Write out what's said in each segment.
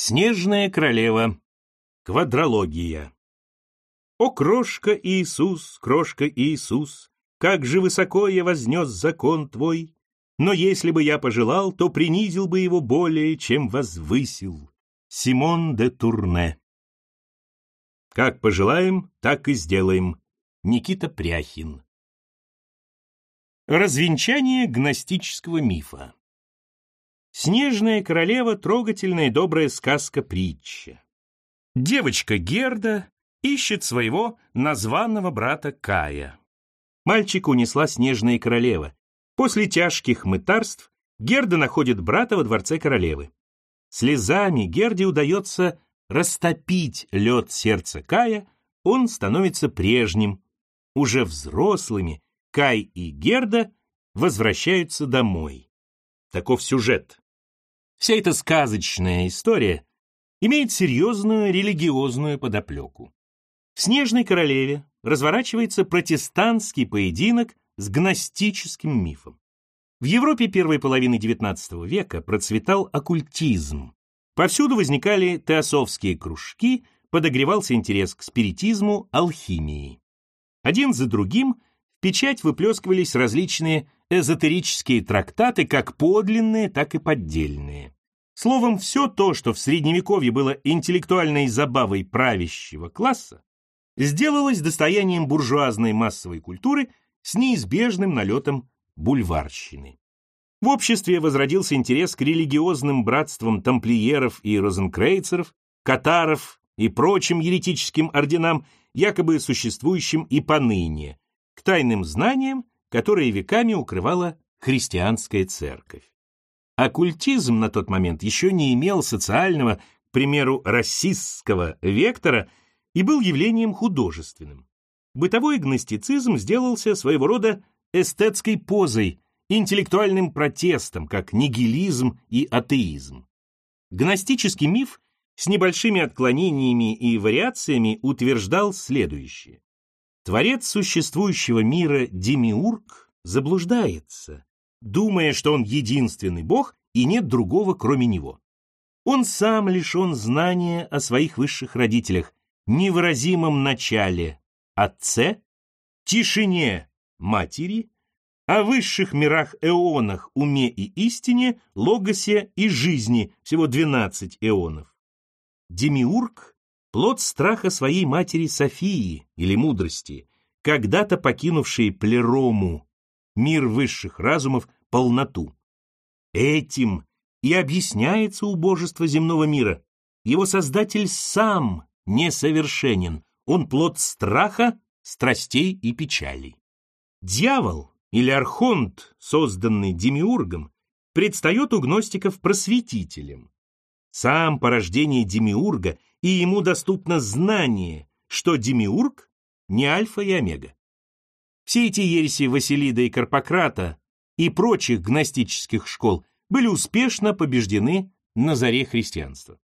Снежная королева. Квадрология. О, крошка Иисус, крошка Иисус, как же высоко я вознес закон твой, но если бы я пожелал, то принизил бы его более, чем возвысил. Симон де Турне. Как пожелаем, так и сделаем. Никита Пряхин. Развенчание гностического мифа. Снежная королева — трогательная добрая сказка-притча. Девочка Герда ищет своего названного брата Кая. Мальчика унесла снежная королева. После тяжких мытарств Герда находит брата во дворце королевы. Слезами Герде удается растопить лед сердца Кая, он становится прежним. Уже взрослыми Кай и Герда возвращаются домой. Таков сюжет. Вся эта сказочная история имеет серьезную религиозную подоплеку. В «Снежной королеве» разворачивается протестантский поединок с гностическим мифом. В Европе первой половины XIX века процветал оккультизм. Повсюду возникали теософские кружки, подогревался интерес к спиритизму, алхимии. Один за другим в печать выплескивались различные эзотерические трактаты, как подлинные, так и поддельные. Словом, все то, что в Средневековье было интеллектуальной забавой правящего класса, сделалось достоянием буржуазной массовой культуры с неизбежным налетом бульварщины. В обществе возродился интерес к религиозным братствам тамплиеров и розенкрейцеров, катаров и прочим еретическим орденам, якобы существующим и поныне, к тайным знаниям, которые веками укрывала христианская церковь. Оккультизм на тот момент еще не имел социального, к примеру, расистского вектора и был явлением художественным. Бытовой гностицизм сделался своего рода эстетской позой, интеллектуальным протестом, как нигилизм и атеизм. Гностический миф с небольшими отклонениями и вариациями утверждал следующее. Творец существующего мира Демиург заблуждается, думая, что он единственный бог и нет другого, кроме него. Он сам лишен знания о своих высших родителях, невыразимом начале, отце, тишине, матери, о высших мирах эонах, уме и истине, логосе и жизни, всего 12 эонов. Демиург – плод страха своей матери Софии или мудрости, когда-то покинувшей Плерому, мир высших разумов, полноту. Этим и объясняется убожество земного мира. Его создатель сам несовершенен, он плод страха, страстей и печалей. Дьявол или архонт, созданный демиургом, предстает у гностиков просветителем, сам порождение демиурга, и ему доступно знание, что демиург не альфа и омега. Все эти ереси Василида и Карпократа и прочих гностических школ были успешно побеждены на заре христианства.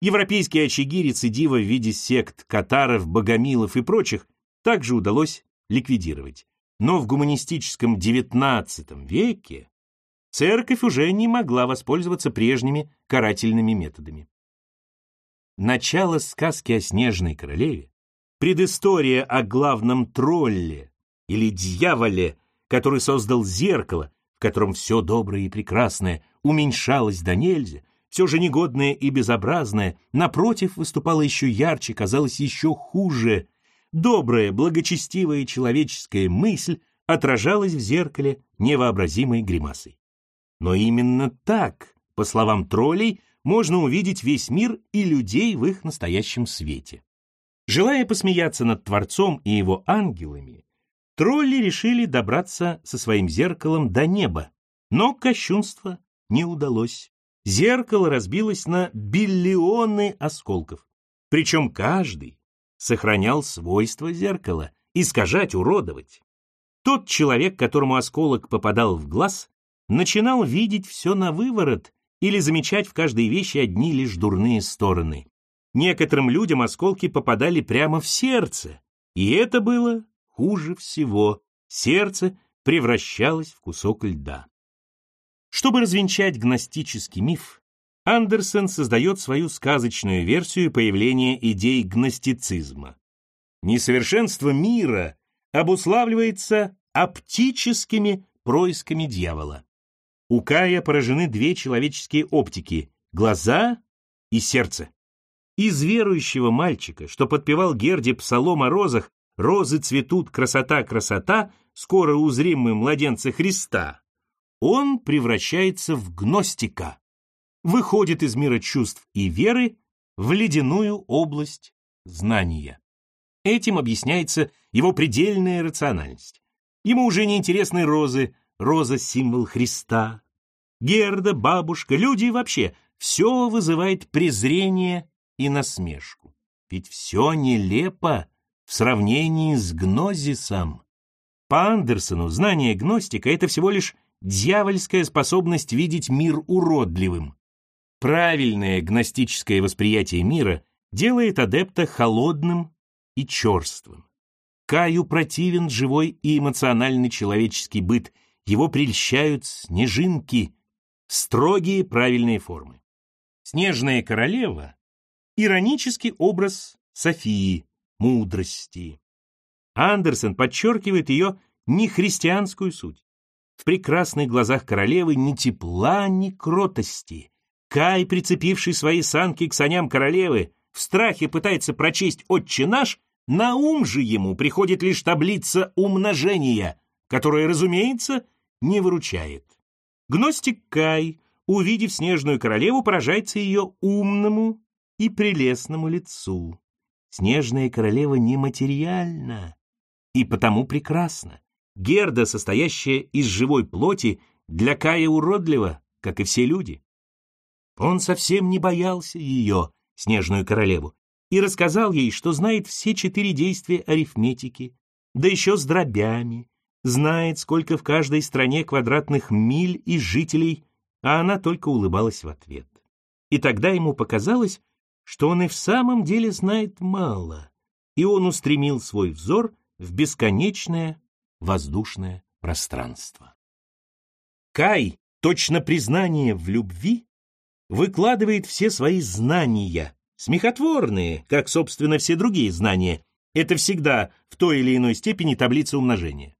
Европейские очаги рецидива в виде сект катаров, богомилов и прочих также удалось ликвидировать. Но в гуманистическом XIX веке церковь уже не могла воспользоваться прежними карательными методами. Начало сказки о снежной королеве, предыстория о главном тролле или дьяволе, который создал зеркало, в котором все доброе и прекрасное уменьшалось до нельзя, все же негодное и безобразное, напротив, выступало еще ярче, казалось еще хуже. Добрая, благочестивая человеческая мысль отражалась в зеркале невообразимой гримасой. Но именно так, по словам троллей, можно увидеть весь мир и людей в их настоящем свете. Желая посмеяться над Творцом и его ангелами, тролли решили добраться со своим зеркалом до неба, но кощунство не удалось. Зеркало разбилось на биллионы осколков, причем каждый сохранял свойства зеркала — искажать, уродовать. Тот человек, которому осколок попадал в глаз, начинал видеть все на выворот или замечать в каждой вещи одни лишь дурные стороны. Некоторым людям осколки попадали прямо в сердце, и это было хуже всего. Сердце превращалось в кусок льда. Чтобы развенчать гностический миф, Андерсон создает свою сказочную версию появления идей гностицизма. Несовершенство мира обуславливается оптическими происками дьявола. У Кая поражены две человеческие оптики – глаза и сердце. Из верующего мальчика, что подпевал Герде псалом о розах, «Розы цветут, красота, красота, скоро узрим мы младенца Христа», он превращается в гностика, выходит из мира чувств и веры в ледяную область знания. Этим объясняется его предельная рациональность. Ему уже не интересны розы, роза — символ Христа. Герда, бабушка, люди вообще — все вызывает презрение и насмешку. Ведь все нелепо в сравнении с гнозисом. По Андерсону знание гностика — это всего лишь дьявольская способность видеть мир уродливым. Правильное гностическое восприятие мира делает адепта холодным и черствым. Каю противен живой и эмоциональный человеческий быт, его прельщают снежинки, строгие правильные формы. Снежная королева — иронический образ Софии, мудрости. Андерсон подчеркивает ее нехристианскую суть. В прекрасных глазах королевы ни тепла, ни кротости. Кай, прицепивший свои санки к саням королевы, в страхе пытается прочесть «Отче наш», на ум же ему приходит лишь таблица умножения, которая, разумеется, не выручает. Гностик Кай, увидев снежную королеву, поражается ее умному и прелестному лицу. Снежная королева нематериальна и потому прекрасна. Герда, состоящая из живой плоти, для Кая уродлива, как и все люди. Он совсем не боялся ее, снежную королеву, и рассказал ей, что знает все четыре действия арифметики, да еще с дробями, знает, сколько в каждой стране квадратных миль и жителей, а она только улыбалась в ответ. И тогда ему показалось, что он и в самом деле знает мало, и он устремил свой взор в бесконечное воздушное пространство. Кай, точно признание в любви, выкладывает все свои знания, Смехотворные, как, собственно, все другие знания, это всегда в той или иной степени таблица умножения.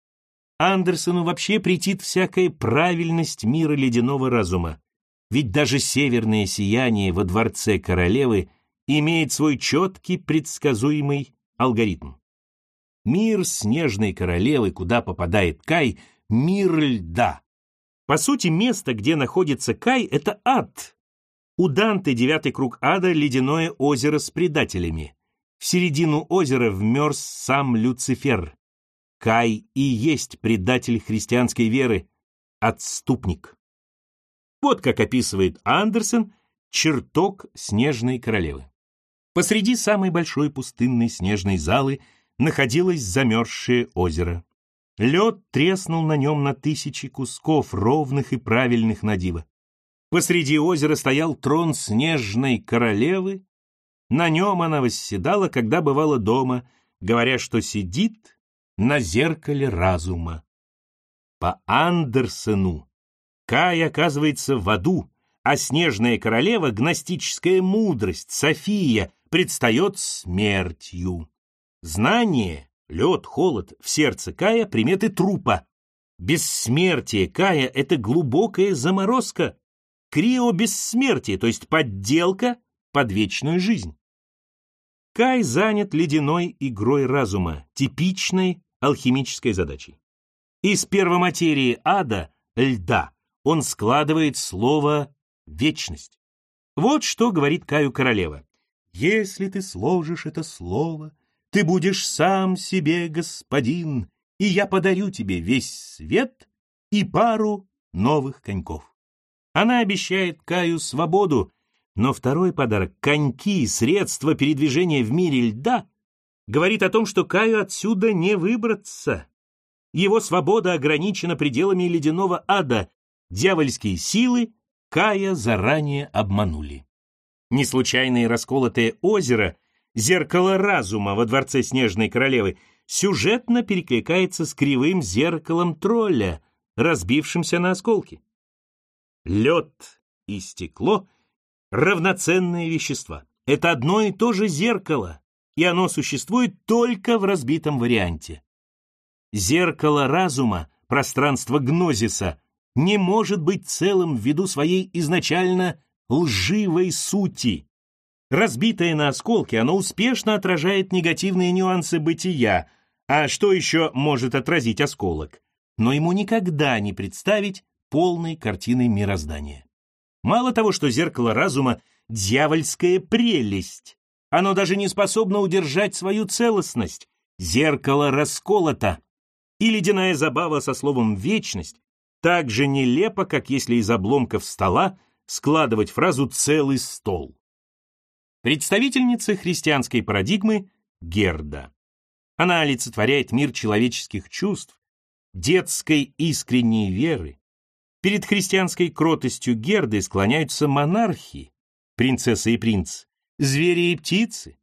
Андерсону вообще претит всякая правильность мира ледяного разума, ведь даже северное сияние во дворце королевы имеет свой четкий предсказуемый алгоритм. Мир снежной королевы, куда попадает Кай, мир льда. По сути, место, где находится Кай, это ад, у Данте девятый круг ада — ледяное озеро с предателями. В середину озера вмерз сам Люцифер. Кай и есть предатель христианской веры, отступник. Вот как описывает Андерсон чертог снежной королевы. Посреди самой большой пустынной снежной залы находилось замерзшее озеро. Лед треснул на нем на тысячи кусков, ровных и правильных на диво. Посреди озера стоял трон снежной королевы. На нем она восседала, когда бывала дома, говоря, что сидит на зеркале разума. По Андерсену Кай оказывается в аду, а снежная королева, гностическая мудрость, София, предстает смертью. Знание, лед, холод в сердце Кая — приметы трупа. Бессмертие Кая — это глубокая заморозка, крио-бессмертие, то есть подделка под вечную жизнь. Кай занят ледяной игрой разума, типичной алхимической задачей. Из первоматерии ада, льда, он складывает слово «вечность». Вот что говорит Каю королева. «Если ты сложишь это слово, ты будешь сам себе господин, и я подарю тебе весь свет и пару новых коньков». Она обещает Каю свободу, но второй подарок — коньки, средства передвижения в мире льда — говорит о том, что Каю отсюда не выбраться. Его свобода ограничена пределами ледяного ада. Дьявольские силы Кая заранее обманули. Неслучайное расколотое озеро, зеркало разума во дворце Снежной Королевы, сюжетно перекликается с кривым зеркалом тролля, разбившимся на осколки лед и стекло равноценные вещества. Это одно и то же зеркало, и оно существует только в разбитом варианте. Зеркало разума, пространство гнозиса, не может быть целым ввиду своей изначально лживой сути. Разбитое на осколки, оно успешно отражает негативные нюансы бытия, а что еще может отразить осколок? Но ему никогда не представить полной картины мироздания. Мало того, что зеркало разума — дьявольская прелесть, оно даже не способно удержать свою целостность. Зеркало расколото. И ледяная забава со словом «вечность» так же нелепо, как если из обломков стола складывать фразу «целый стол». Представительница христианской парадигмы Герда. Она олицетворяет мир человеческих чувств, детской искренней веры. Перед христианской кротостью Герды склоняются монархи, принцесса и принц, звери и птицы,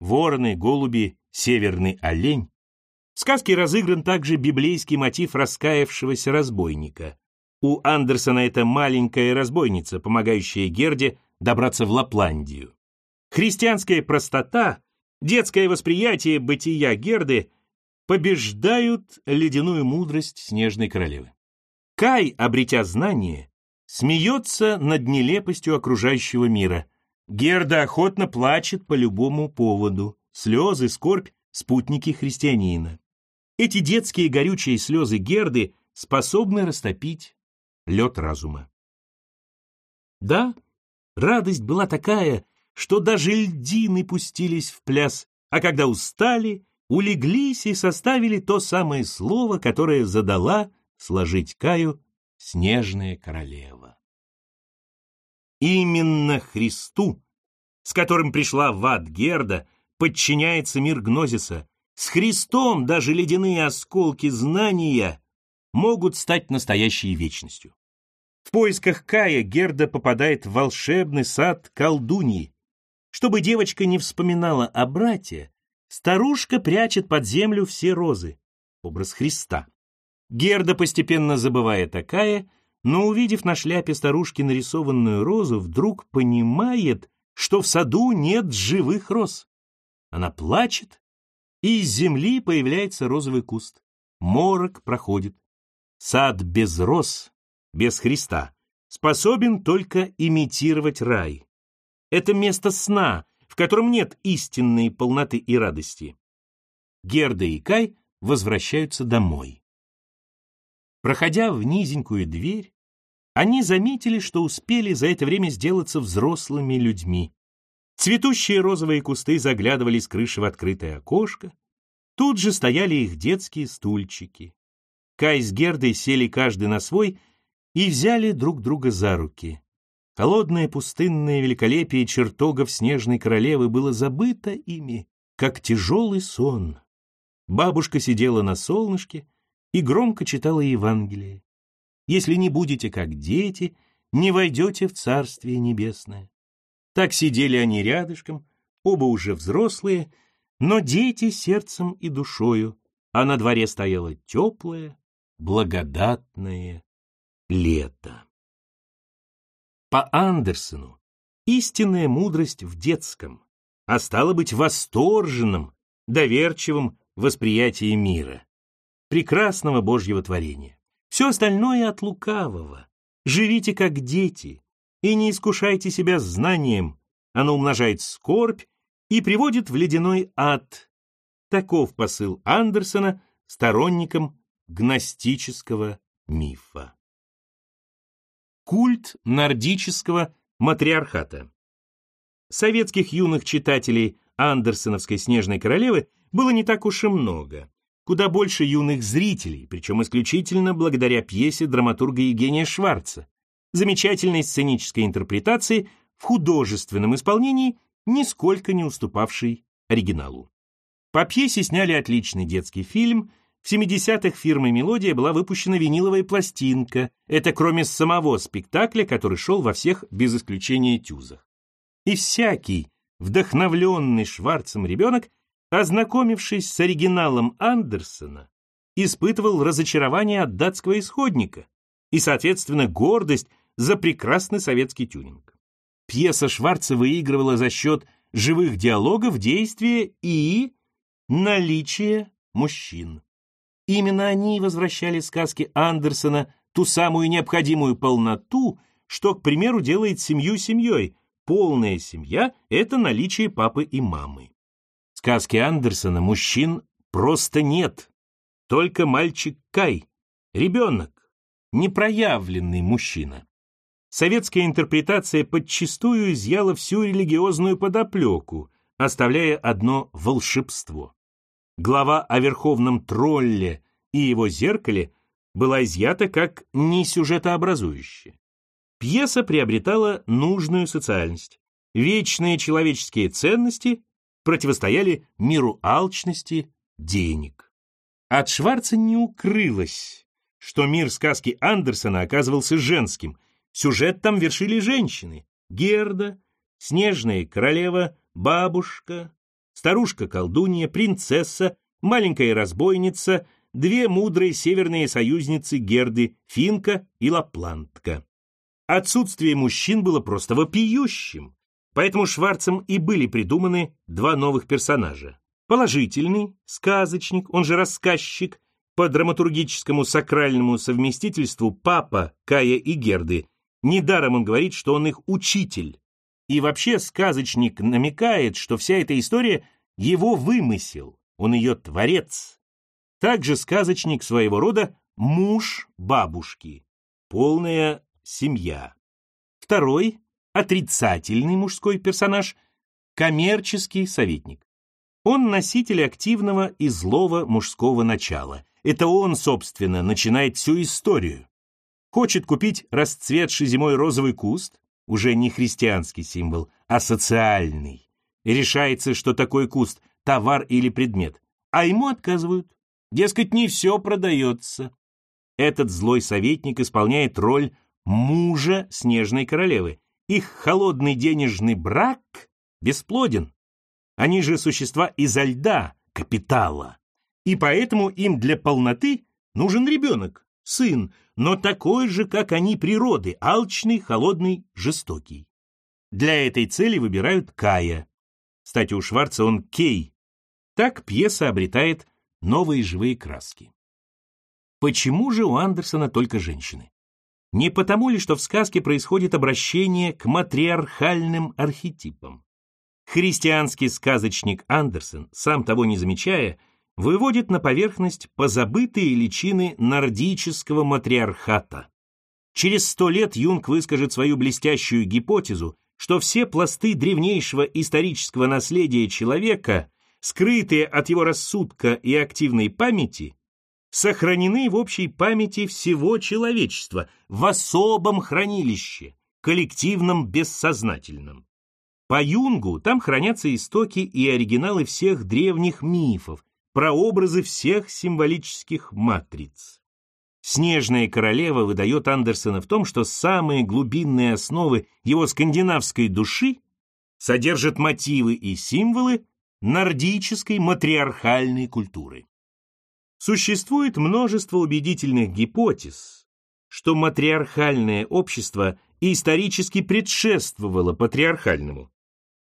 вороны, голуби, северный олень. В сказке разыгран также библейский мотив раскаявшегося разбойника. У Андерсона это маленькая разбойница, помогающая Герде добраться в Лапландию. Христианская простота, детское восприятие бытия Герды побеждают ледяную мудрость снежной королевы. Кай, обретя знание, смеется над нелепостью окружающего мира. Герда охотно плачет по любому поводу. Слезы, скорбь — спутники христианина. Эти детские горючие слезы Герды способны растопить лед разума. Да, радость была такая, что даже льдины пустились в пляс, а когда устали, улеглись и составили то самое слово, которое задала сложить Каю снежная королева. Именно Христу, с которым пришла в ад Герда, подчиняется мир Гнозиса. С Христом даже ледяные осколки знания могут стать настоящей вечностью. В поисках Кая Герда попадает в волшебный сад колдуньи. Чтобы девочка не вспоминала о брате, старушка прячет под землю все розы, образ Христа. Герда постепенно забывает о Кае, но, увидев на шляпе старушки нарисованную розу, вдруг понимает, что в саду нет живых роз. Она плачет, и из земли появляется розовый куст. Морок проходит. Сад без роз, без Христа, способен только имитировать рай. Это место сна, в котором нет истинной полноты и радости. Герда и Кай возвращаются домой. Проходя в низенькую дверь, они заметили, что успели за это время сделаться взрослыми людьми. Цветущие розовые кусты заглядывали с крыши в открытое окошко. Тут же стояли их детские стульчики. Кай с Гердой сели каждый на свой и взяли друг друга за руки. Холодное пустынное великолепие чертогов снежной королевы было забыто ими, как тяжелый сон. Бабушка сидела на солнышке и громко читала Евангелие. «Если не будете как дети, не войдете в Царствие Небесное». Так сидели они рядышком, оба уже взрослые, но дети сердцем и душою, а на дворе стояло теплое, благодатное лето. По Андерсону истинная мудрость в детском, а стало быть восторженном, доверчивом восприятии мира, прекрасного Божьего творения. Все остальное от лукавого. Живите как дети и не искушайте себя знанием, оно умножает скорбь и приводит в ледяной ад. Таков посыл Андерсона сторонникам гностического мифа. Культ нордического матриархата. Советских юных читателей Андерсоновской «Снежной королевы» было не так уж и много. Куда больше юных зрителей, причем исключительно благодаря пьесе драматурга Евгения Шварца, замечательной сценической интерпретации в художественном исполнении, нисколько не уступавшей оригиналу. По пьесе сняли отличный детский фильм – в 70-х фирмой «Мелодия» была выпущена виниловая пластинка. Это кроме самого спектакля, который шел во всех, без исключения, тюзах. И всякий, вдохновленный Шварцем ребенок, ознакомившись с оригиналом Андерсона, испытывал разочарование от датского исходника и, соответственно, гордость за прекрасный советский тюнинг. Пьеса Шварца выигрывала за счет живых диалогов, действия и наличия мужчин. Именно они возвращали сказки Андерсона ту самую необходимую полноту, что, к примеру, делает семью семьей. Полная семья — это наличие папы и мамы. В сказке Андерсона мужчин просто нет. Только мальчик Кай, ребенок, непроявленный мужчина. Советская интерпретация подчистую изъяла всю религиозную подоплеку, оставляя одно волшебство. Глава о верховном тролле и его зеркале была изъята как несюжетообразующая. Пьеса приобретала нужную социальность. Вечные человеческие ценности противостояли миру алчности, денег. От Шварца не укрылось, что мир сказки Андерсона оказывался женским. Сюжет там вершили женщины. Герда, Снежная королева, бабушка, старушка-колдунья, принцесса, маленькая разбойница, две мудрые северные союзницы Герды, Финка и Лаплантка. Отсутствие мужчин было просто вопиющим, поэтому Шварцем и были придуманы два новых персонажа. Положительный, сказочник, он же рассказчик, по драматургическому сакральному совместительству папа Кая и Герды. Недаром он говорит, что он их учитель. И вообще сказочник намекает, что вся эта история — его вымысел, он ее творец. Также сказочник своего рода муж бабушки, полная семья. Второй, отрицательный мужской персонаж, коммерческий советник. Он носитель активного и злого мужского начала. Это он, собственно, начинает всю историю. Хочет купить расцветший зимой розовый куст, уже не христианский символ, а социальный. И решается, что такой куст – товар или предмет, а ему отказывают. Дескать, не все продается. Этот злой советник исполняет роль мужа Снежной Королевы. Их холодный денежный брак бесплоден. Они же существа изо льда, капитала. И поэтому им для полноты нужен ребенок, сын, но такой же, как они природы, алчный, холодный, жестокий. Для этой цели выбирают Кая. Кстати, у Шварца он Кей. Так пьеса обретает новые живые краски. Почему же у Андерсона только женщины? Не потому ли, что в сказке происходит обращение к матриархальным архетипам? Христианский сказочник Андерсон, сам того не замечая, выводит на поверхность позабытые личины нордического матриархата. Через сто лет Юнг выскажет свою блестящую гипотезу, что все пласты древнейшего исторического наследия человека, скрытые от его рассудка и активной памяти, сохранены в общей памяти всего человечества, в особом хранилище, коллективном бессознательном. По Юнгу там хранятся истоки и оригиналы всех древних мифов, прообразы всех символических матриц. «Снежная королева» выдает Андерсона в том, что самые глубинные основы его скандинавской души содержат мотивы и символы нордической матриархальной культуры. Существует множество убедительных гипотез, что матриархальное общество исторически предшествовало патриархальному.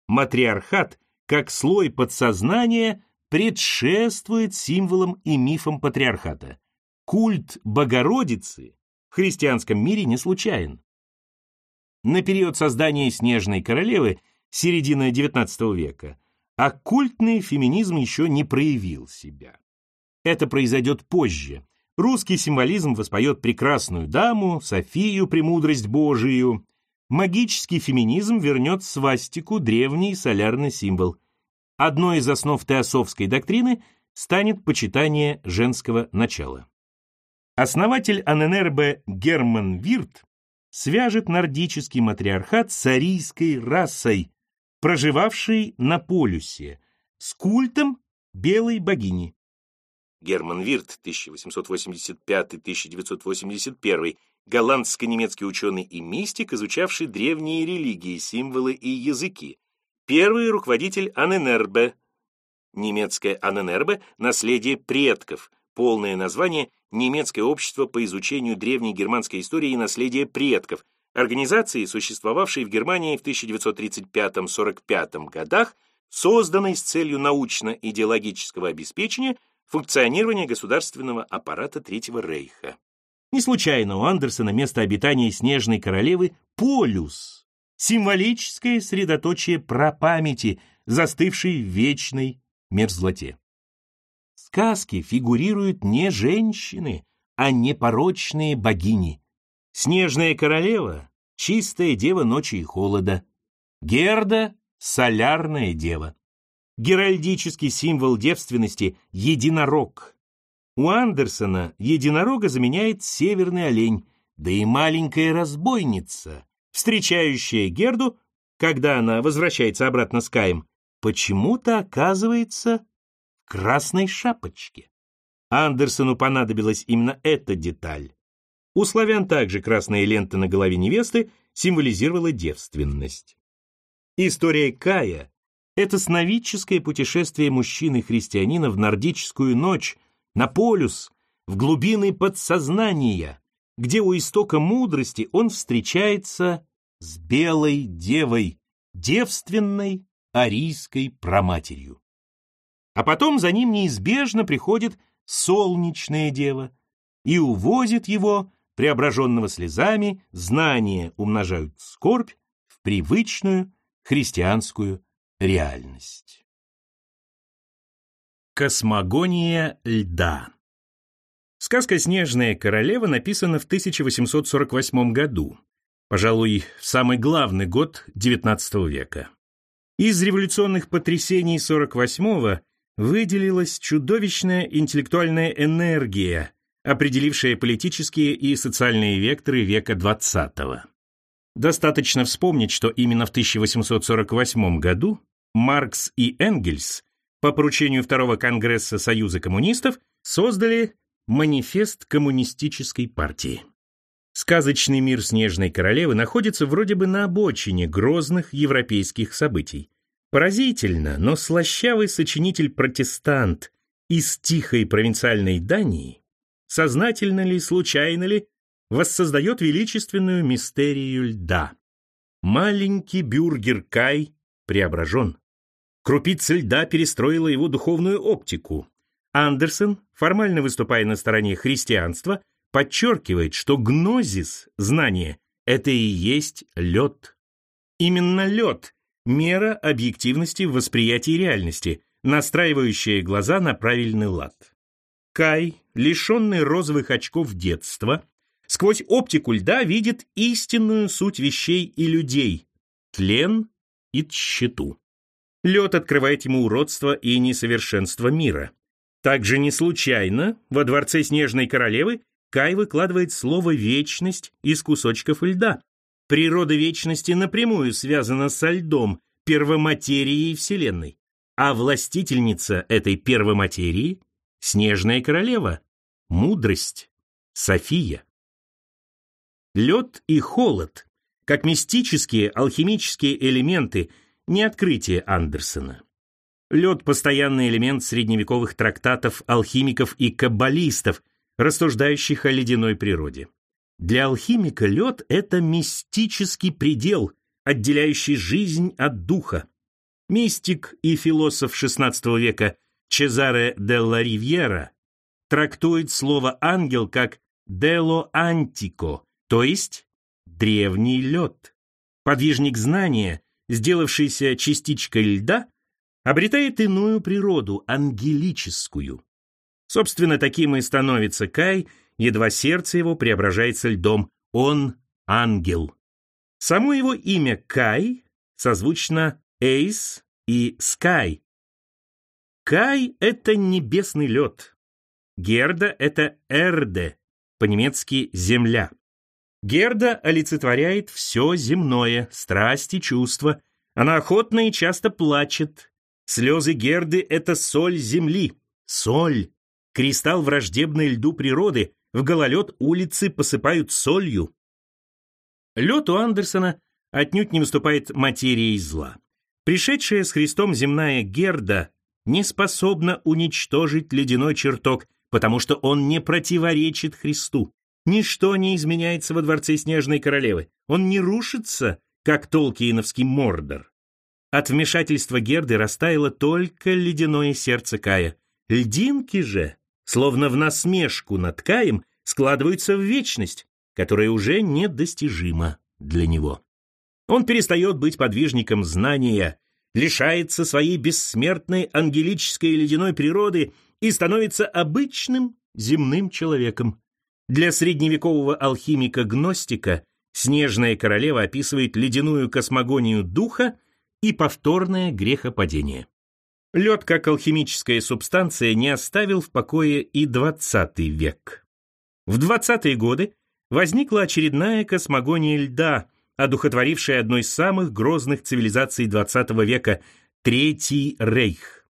Матриархат, как слой подсознания, предшествует символам и мифам патриархата. Культ Богородицы в христианском мире не случайен. На период создания Снежной Королевы, середина XIX века, оккультный феминизм еще не проявил себя. Это произойдет позже. Русский символизм воспоет прекрасную даму, Софию, премудрость Божию. Магический феминизм вернет свастику, древний солярный символ – Одной из основ теософской доктрины станет почитание женского начала. Основатель АННРБ Герман Вирт свяжет нордический матриархат с арийской расой, проживавшей на полюсе, с культом белой богини. Герман Вирт, 1885-1981, голландско-немецкий ученый и мистик, изучавший древние религии, символы и языки, Первый руководитель Аненербе. Немецкое Аненербе – наследие предков, полное название Немецкое общество по изучению древней германской истории и наследия предков, организации, существовавшей в Германии в 1935-45 годах, созданной с целью научно-идеологического обеспечения функционирования государственного аппарата Третьего Рейха. Не случайно у Андерсона место обитания Снежной Королевы – полюс, символическое средоточие прапамяти, застывшей в вечной мерзлоте. В сказке фигурируют не женщины, а непорочные богини. Снежная королева — чистая дева ночи и холода. Герда — солярная дева. Геральдический символ девственности — единорог. У Андерсона единорога заменяет северный олень, да и маленькая разбойница, встречающая Герду, когда она возвращается обратно с Каем, почему-то оказывается в красной шапочке. Андерсону понадобилась именно эта деталь. У славян также красная лента на голове невесты символизировала девственность. История Кая — это сновидческое путешествие мужчины-христианина в нордическую ночь, на полюс, в глубины подсознания, где у истока мудрости он встречается с белой девой, девственной арийской праматерью. А потом за ним неизбежно приходит солнечная дева и увозит его, преображенного слезами, знания умножают скорбь в привычную христианскую реальность. Космогония льда Сказка «Снежная королева» написана в 1848 году, пожалуй, самый главный год XIX века. Из революционных потрясений 48-го выделилась чудовищная интеллектуальная энергия, определившая политические и социальные векторы века XX. Достаточно вспомнить, что именно в 1848 году Маркс и Энгельс по поручению Второго Конгресса Союза коммунистов создали манифест коммунистической партии. Сказочный мир Снежной Королевы находится вроде бы на обочине грозных европейских событий. Поразительно, но слащавый сочинитель-протестант из тихой провинциальной Дании, сознательно ли, случайно ли, воссоздает величественную мистерию льда. Маленький бюргер Кай преображен. Крупица льда перестроила его духовную оптику. Андерсон, формально выступая на стороне христианства, подчеркивает, что гнозис, знание, это и есть лед. Именно лед мера объективности в восприятии реальности, настраивающая глаза на правильный лад. Кай, лишенный розовых очков детства, сквозь оптику льда видит истинную суть вещей и людей – тлен и тщету. Лед открывает ему уродство и несовершенство мира. Также не случайно во дворце Снежной Королевы Кай выкладывает слово «вечность» из кусочков льда, Природа вечности напрямую связана со льдом, первоматерией Вселенной. А властительница этой первоматерии — снежная королева, мудрость, София. Лед и холод, как мистические алхимические элементы, не открытие Андерсона. Лед – постоянный элемент средневековых трактатов алхимиков и каббалистов, рассуждающих о ледяной природе. Для алхимика лед – это мистический предел, отделяющий жизнь от духа. Мистик и философ XVI века Чезаре де ла Ривьера трактует слово «ангел» как «дело антико», то есть «древний лед». Подвижник знания, сделавшийся частичкой льда, обретает иную природу, ангелическую. Собственно, таким и становится Кай – едва сердце его преображается льдом. Он ангел. Само его имя Кай созвучно Эйс и Скай. Кай — это небесный лед. Герда — это Эрде, по-немецки «земля». Герда олицетворяет все земное, страсти, чувства. Она охотно и часто плачет. Слезы Герды — это соль земли, соль, кристалл враждебной льду природы, в гололед улицы посыпают солью. Лед у Андерсона отнюдь не выступает материей зла. Пришедшая с Христом земная Герда не способна уничтожить ледяной чертог, потому что он не противоречит Христу. Ничто не изменяется во дворце Снежной Королевы. Он не рушится, как Толкиеновский Мордор. От вмешательства Герды растаяло только ледяное сердце Кая. Льдинки же, словно в насмешку над Каем, складываются в вечность, которая уже недостижима для него. Он перестает быть подвижником знания, лишается своей бессмертной ангелической ледяной природы и становится обычным земным человеком. Для средневекового алхимика-гностика Снежная королева описывает ледяную космогонию духа и повторное грехопадение. Лед как алхимическая субстанция не оставил в покое и XX век. В 20-е годы возникла очередная космогония льда, одухотворившая одной из самых грозных цивилизаций XX века – Третий Рейх.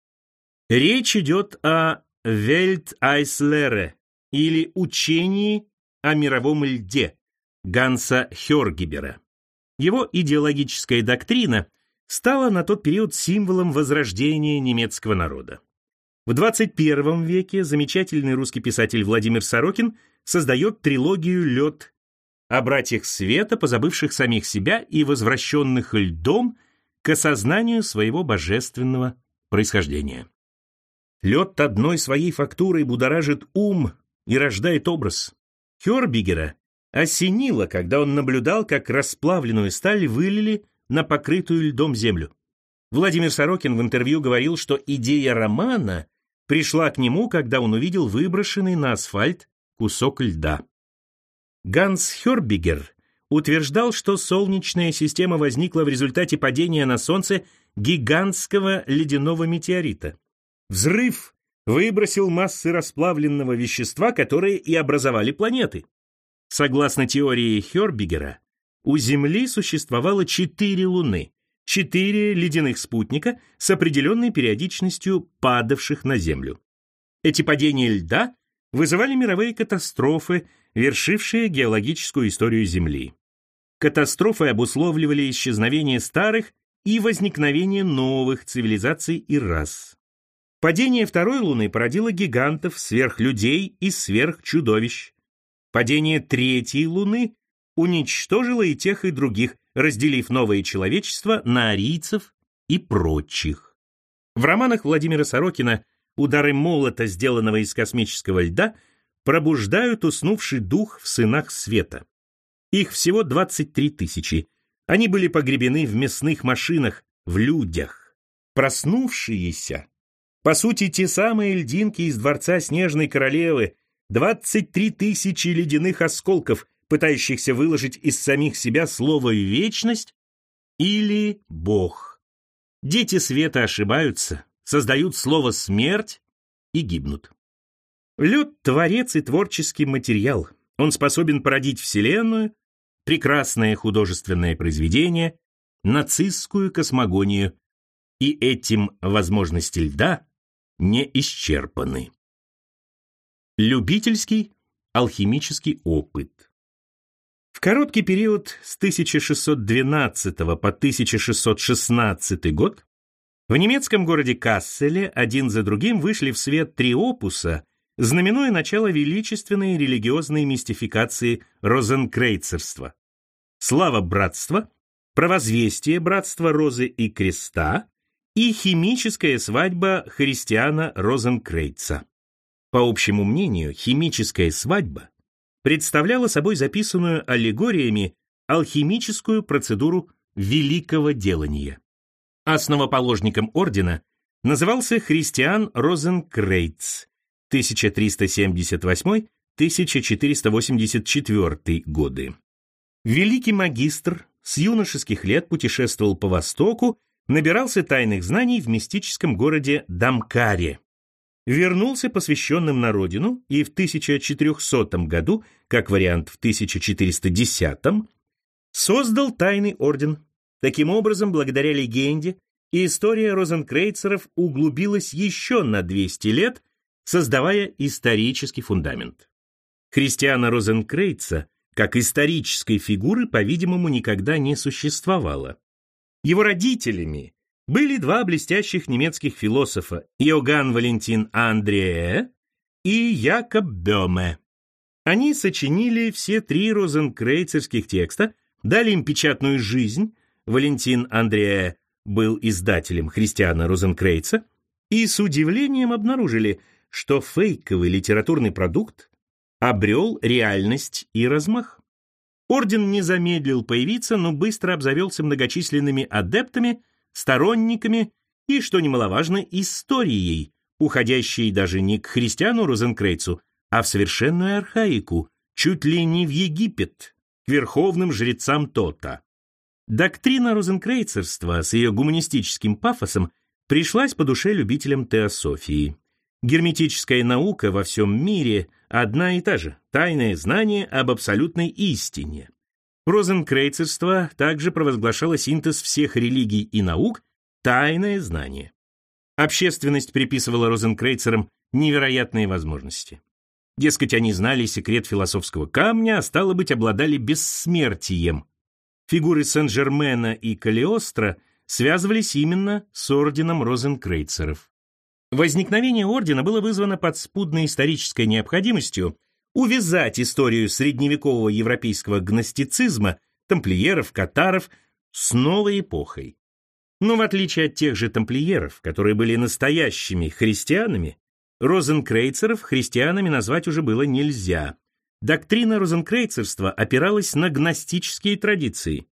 Речь идет о Вельт-Айслере или учении о мировом льде Ганса Хёргибера. Его идеологическая доктрина стала на тот период символом возрождения немецкого народа. В 21 веке замечательный русский писатель Владимир Сорокин создает трилогию «Лед» о братьях света, позабывших самих себя и возвращенных льдом к осознанию своего божественного происхождения. Лед одной своей фактурой будоражит ум и рождает образ. Хёрбигера осенило, когда он наблюдал, как расплавленную сталь вылили на покрытую льдом землю. Владимир Сорокин в интервью говорил, что идея романа пришла к нему, когда он увидел выброшенный на асфальт кусок льда. Ганс Хёрбигер утверждал, что Солнечная система возникла в результате падения на Солнце гигантского ледяного метеорита. Взрыв выбросил массы расплавленного вещества, которые и образовали планеты. Согласно теории Хёрбигера, у Земли существовало четыре Луны, четыре ледяных спутника с определенной периодичностью падавших на Землю. Эти падения льда вызывали мировые катастрофы, вершившие геологическую историю Земли. Катастрофы обусловливали исчезновение старых и возникновение новых цивилизаций и рас. Падение второй Луны породило гигантов, сверхлюдей и сверхчудовищ. Падение третьей Луны уничтожило и тех, и других, разделив новое человечество на арийцев и прочих. В романах Владимира Сорокина удары молота, сделанного из космического льда, пробуждают уснувший дух в сынах света. Их всего 23 тысячи. Они были погребены в мясных машинах, в людях. Проснувшиеся, по сути, те самые льдинки из дворца Снежной Королевы, 23 тысячи ледяных осколков, пытающихся выложить из самих себя слово «вечность» или «бог». Дети света ошибаются, создают слово «смерть» и гибнут. Лед — творец и творческий материал. Он способен породить Вселенную, прекрасное художественное произведение, нацистскую космогонию. И этим возможности льда не исчерпаны. Любительский алхимический опыт. В короткий период с 1612 по 1616 год в немецком городе Касселе один за другим вышли в свет три опуса, знаменуя начало величественной религиозной мистификации розенкрейцерства. Слава братства, провозвестие братства розы и креста и химическая свадьба Христиана Розенкрейца. По общему мнению, химическая свадьба представляла собой записанную аллегориями алхимическую процедуру великого делания. Основоположником ордена назывался Христиан Розенкрейц 1378-1484 годы. Великий магистр с юношеских лет путешествовал по Востоку, набирался тайных знаний в мистическом городе Дамкаре. Вернулся посвященным на родину и в 1400 году, как вариант в 1410, создал тайный орден, Таким образом, благодаря легенде, история розенкрейцеров углубилась еще на 200 лет, создавая исторический фундамент. Христиана Розенкрейца как исторической фигуры, по-видимому, никогда не существовало. Его родителями были два блестящих немецких философа Иоганн Валентин Андрее и Якоб Бёме. Они сочинили все три розенкрейцерских текста, дали им печатную жизнь, Валентин Андрея был издателем Христиана Розенкрейца, и с удивлением обнаружили, что фейковый литературный продукт обрел реальность и размах. Орден не замедлил появиться, но быстро обзавелся многочисленными адептами, сторонниками и, что немаловажно, историей, уходящей даже не к христиану Розенкрейцу, а в совершенную архаику, чуть ли не в Египет, к верховным жрецам Тота. Доктрина розенкрейцерства с ее гуманистическим пафосом пришлась по душе любителям теософии. Герметическая наука во всем мире одна и та же – тайное знание об абсолютной истине. Розенкрейцерство также провозглашало синтез всех религий и наук – тайное знание. Общественность приписывала розенкрейцерам невероятные возможности. Дескать, они знали секрет философского камня, а стало быть, обладали бессмертием. Фигуры Сен-Жермена и Калиостро связывались именно с орденом розенкрейцеров. Возникновение ордена было вызвано подспудной исторической необходимостью увязать историю средневекового европейского гностицизма, тамплиеров, катаров с новой эпохой. Но в отличие от тех же тамплиеров, которые были настоящими христианами, розенкрейцеров христианами назвать уже было нельзя. Доктрина розенкрейцерства опиралась на гностические традиции.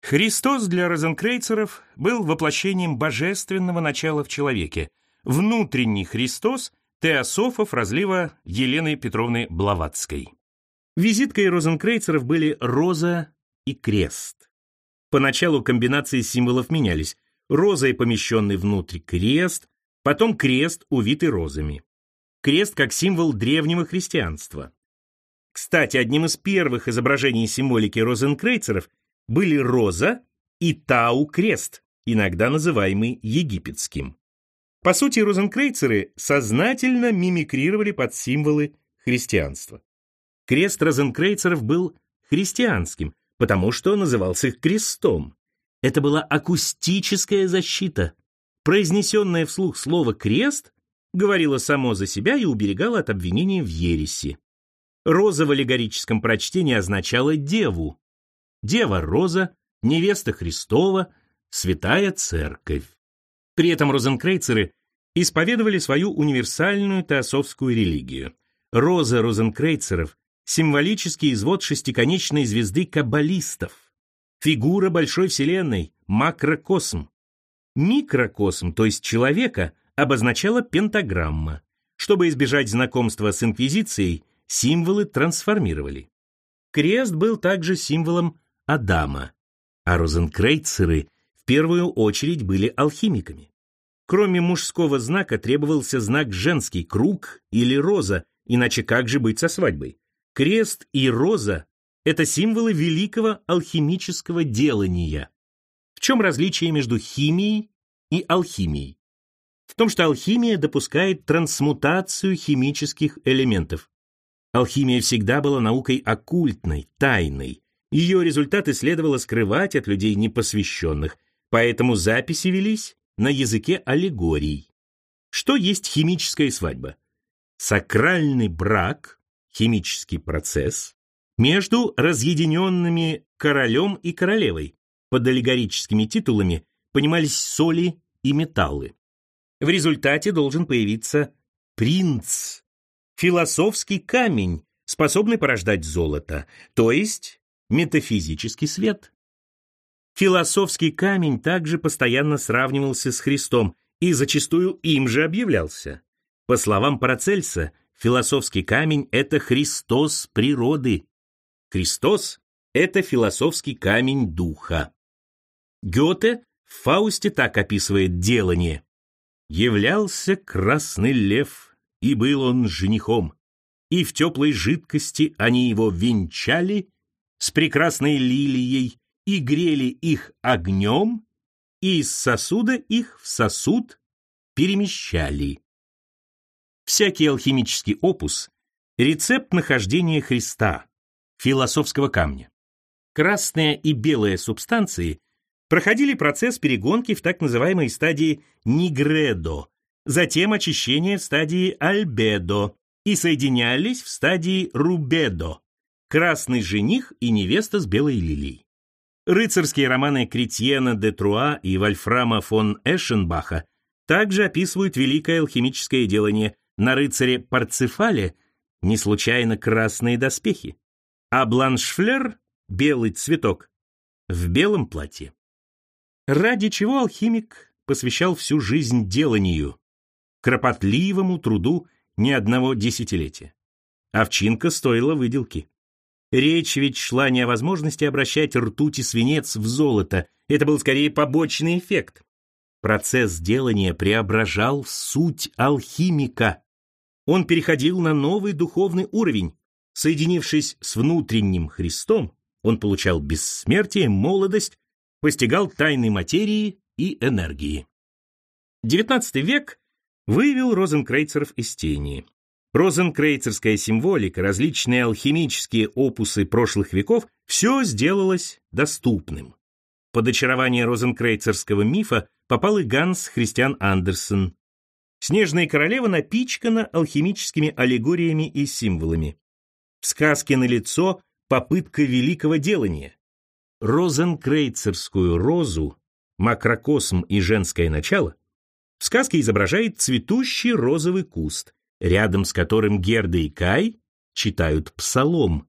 Христос для розенкрейцеров был воплощением божественного начала в человеке, внутренний Христос теософов разлива Елены Петровны Блаватской. Визиткой розенкрейцеров были роза и крест. Поначалу комбинации символов менялись. Розой помещенный внутрь крест, потом крест, увитый розами. Крест как символ древнего христианства. Кстати, одним из первых изображений символики розенкрейцеров были роза и тау-крест, иногда называемый египетским. По сути, розенкрейцеры сознательно мимикрировали под символы христианства. Крест розенкрейцеров был христианским, потому что назывался крестом. Это была акустическая защита. Произнесенное вслух слово «крест» говорило само за себя и уберегало от обвинения в ереси. Роза в аллегорическом прочтении означала деву. Дева Роза, невеста Христова, святая церковь. При этом розенкрейцеры исповедовали свою универсальную теософскую религию. Роза розенкрейцеров – символический извод шестиконечной звезды каббалистов, фигура большой вселенной, макрокосм. Микрокосм, то есть человека, обозначала пентаграмма. Чтобы избежать знакомства с инквизицией, символы трансформировали. Крест был также символом Адама, а розенкрейцеры в первую очередь были алхимиками. Кроме мужского знака требовался знак женский, круг или роза, иначе как же быть со свадьбой? Крест и роза – это символы великого алхимического делания. В чем различие между химией и алхимией? В том, что алхимия допускает трансмутацию химических элементов. Алхимия всегда была наукой оккультной, тайной. Ее результаты следовало скрывать от людей непосвященных, поэтому записи велись на языке аллегорий. Что есть химическая свадьба? Сакральный брак, химический процесс, между разъединенными королем и королевой. Под аллегорическими титулами понимались соли и металлы. В результате должен появиться принц, философский камень, способный порождать золото, то есть метафизический свет. Философский камень также постоянно сравнивался с Христом и зачастую им же объявлялся. По словам Парацельса, философский камень – это Христос природы. Христос – это философский камень духа. Гёте в Фаусте так описывает делание. «Являлся красный лев, и был он женихом, и в теплой жидкости они его венчали с прекрасной лилией, и грели их огнем, и из сосуда их в сосуд перемещали. Всякий алхимический опус – рецепт нахождения Христа, философского камня. Красные и белые субстанции проходили процесс перегонки в так называемой стадии нигредо, затем очищение в стадии альбедо, и соединялись в стадии рубедо – красный жених и невеста с белой лилией. Рыцарские романы Кретьена де Труа и Вольфрама фон Эшенбаха также описывают великое алхимическое делание на рыцаре Парцефале, не случайно красные доспехи, а Бланшфлер — белый цветок, в белом платье. Ради чего алхимик посвящал всю жизнь деланию, кропотливому труду ни одного десятилетия. Овчинка стоила выделки. Речь ведь шла не о возможности обращать ртуть и свинец в золото, это был скорее побочный эффект. Процесс делания преображал суть алхимика. Он переходил на новый духовный уровень. Соединившись с внутренним Христом, он получал бессмертие, молодость, постигал тайны материи и энергии. XIX век вывел розенкрейцеров из тени. Розенкрейцерская символика, различные алхимические опусы прошлых веков – все сделалось доступным. Под очарование розенкрейцерского мифа попал и Ганс Христиан Андерсен. «Снежная королева» напичкана алхимическими аллегориями и символами. В сказке на лицо попытка великого делания. Розенкрейцерскую розу, макрокосм и женское начало в сказке изображает цветущий розовый куст, рядом с которым Герда и Кай читают псалом.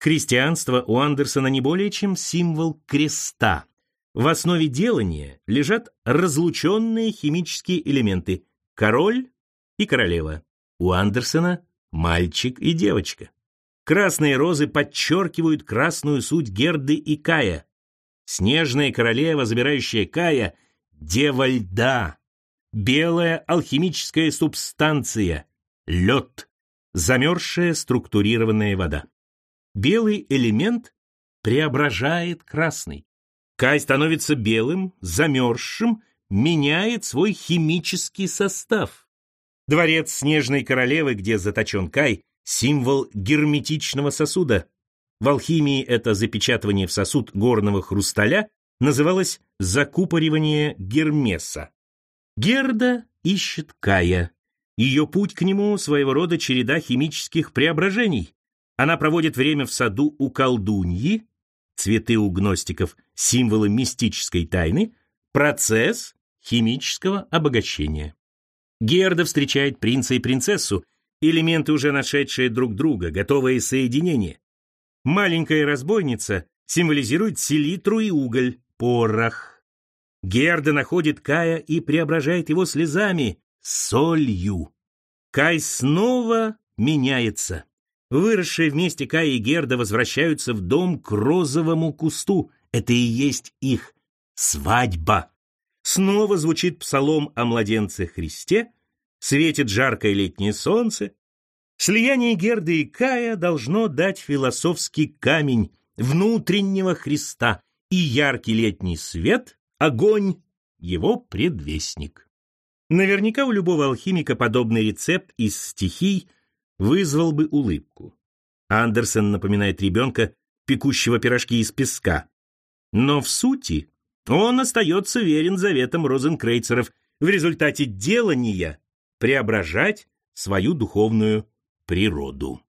Христианство у Андерсона не более чем символ креста. В основе делания лежат разлученные химические элементы король и королева. У Андерсона мальчик и девочка. Красные розы подчеркивают красную суть Герды и Кая. Снежная королева, забирающая Кая, дева льда. Белая алхимическая субстанция – лед, замерзшая структурированная вода. Белый элемент преображает красный. Кай становится белым, замерзшим, меняет свой химический состав. Дворец Снежной Королевы, где заточен Кай, символ герметичного сосуда. В алхимии это запечатывание в сосуд горного хрусталя называлось закупоривание Гермеса. Герда ищет Кая. Ее путь к нему своего рода череда химических преображений. Она проводит время в саду у колдуньи, цветы у гностиков, символы мистической тайны, процесс химического обогащения. Герда встречает принца и принцессу, элементы, уже нашедшие друг друга, готовые соединение. Маленькая разбойница символизирует селитру и уголь, порох. Герда находит Кая и преображает его слезами, солью. Кай снова меняется. Выросшие вместе Кай и Герда возвращаются в дом к розовому кусту. Это и есть их свадьба. Снова звучит псалом о младенце Христе, светит жаркое летнее солнце. Слияние Герды и Кая должно дать философский камень внутреннего Христа и яркий летний свет, огонь, его предвестник. Наверняка у любого алхимика подобный рецепт из стихий вызвал бы улыбку. Андерсон напоминает ребенка, пекущего пирожки из песка. Но в сути он остается верен заветам розенкрейцеров в результате делания преображать свою духовную природу.